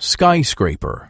skyscraper.